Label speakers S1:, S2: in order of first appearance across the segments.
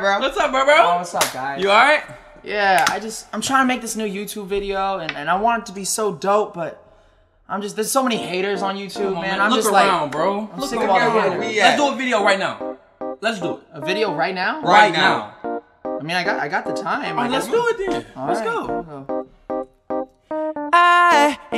S1: bro?
S2: What's up, bro, bro?
S1: Oh, what's up, guys?
S2: You alright?
S1: Yeah, I just I'm trying to make this new YouTube video, and, and I want it to be so dope, but I'm just there's so many haters on YouTube,
S2: Come on,
S1: man.
S2: man.
S1: I'm
S2: Look
S1: just
S2: around,
S1: like
S2: bro.
S1: I'm
S2: Look
S1: sick of all the
S2: around.
S1: haters.
S2: Let's do a video right now. Let's do it.
S1: a video right now.
S2: Right,
S3: Right
S2: now.
S1: I mean, I got I got the time. Oh,
S2: I let's
S1: guess.
S2: do it then.
S1: All
S2: let's
S1: right,
S2: go.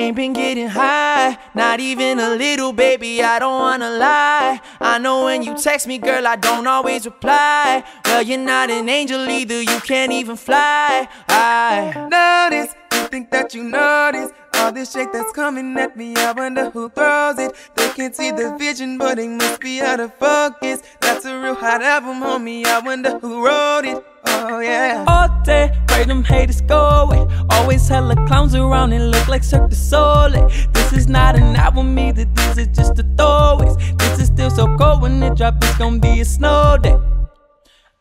S4: Ain't been getting high, not even a little, baby. I don't wanna lie. I know when you text me, girl, I don't always reply. Well, you're not an angel either, you can't even fly. I notice, you think that you notice. All this shit that's coming at me, I wonder who throws it. They can't see the vision, but they must be out of focus. That's a real hot album, homie. I wonder who wrote it. Oh, yeah. All day, pray them haters go away. Always hella clowns around and look like Cirque du Soleil. This is not an album either, these are just the throwaways. This is still so cold when it drop, it's gonna be a snow day.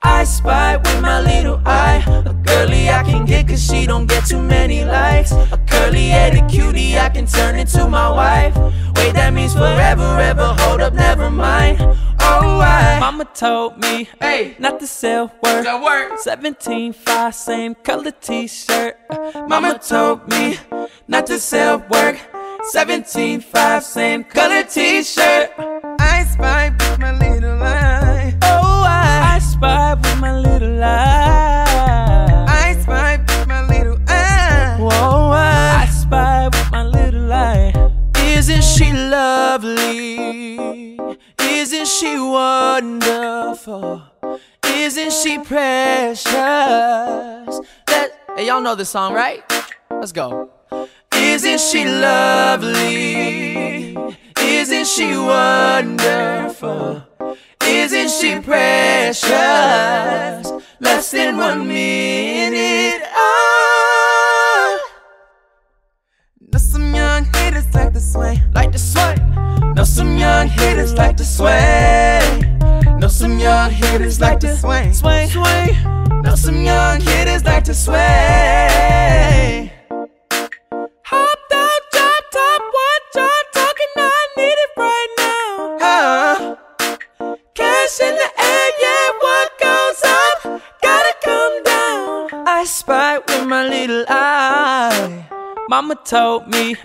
S4: I spy with my little eye A girly I can get cause she don't get too many likes A curly headed cutie I can turn into my wife Wait that means forever ever Mama told me
S1: Hey.
S4: not to sell work.
S1: That work.
S4: 17 5 same color t-shirt. Mama told me not to sell work. 17 5 same color t-shirt. I spy with my little eye. Oh I I spy with my little eye. I spy with my little eye. Whoa I, I spy with my little eye. Isn't she lovely Isn't she wonderful isn't she precious? Hey, y'all know this song, right? Let's go. Isn't she lovely? Isn't she wonderful? Isn't she precious? Less than one minute. Haters like to sway. Know some young haters like to sway, sway, sway. Know some young haters like to sway. Hopped out, drop top, what y'all talking? I need it right now. Huh? Cash in the air, yeah, what goes up gotta come down. I spy with my little eye. Mama told me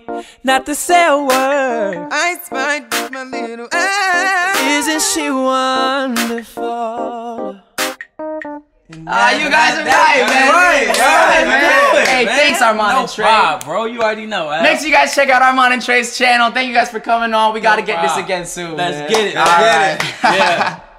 S4: not to say a word. I spied with my little eye. Isn't she wonderful?
S1: Ah, you guys are right, man.
S2: Right, right, man.
S1: Hey, thanks, Armon
S2: No
S1: and Trey.
S2: problem, bro. You already know. Al.
S1: Make sure you guys check out Armon and Trey's channel. Thank you guys for coming on. We got to
S2: No
S1: get this again soon.
S2: Let's
S1: man.
S2: get it. Let's get
S1: right.
S2: it. Yeah.